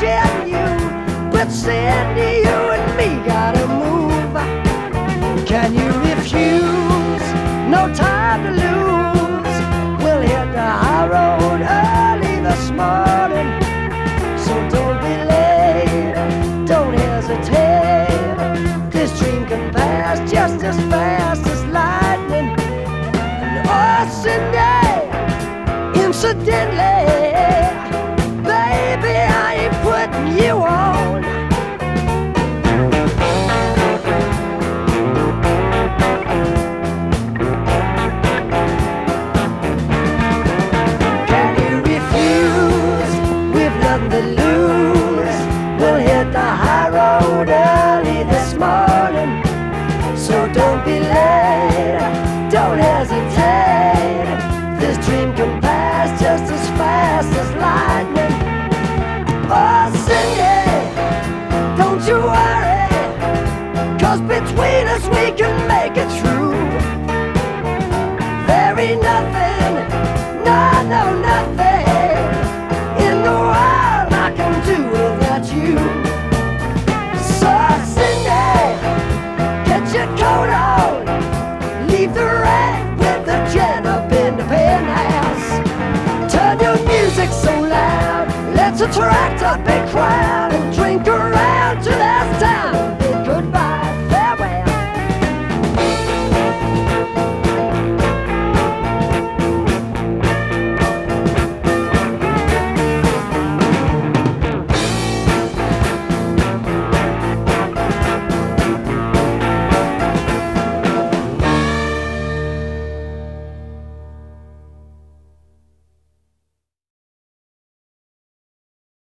that Sandy, you and me gotta move. Can you refuse? No time to lose. We'll hit the high road early this morning. So don't be late, don't hesitate. This dream can pass just as fast as lightning. And oh, Cindy, incidentally, be late, don't hesitate. This dream can pass just as fast as lightning. Oh, Cindy, don't you worry. Cause between us we can make it true. There ain't nothing, no, no, nothing in the world I can do without you. So, Cindy, get your coat attract a big crowd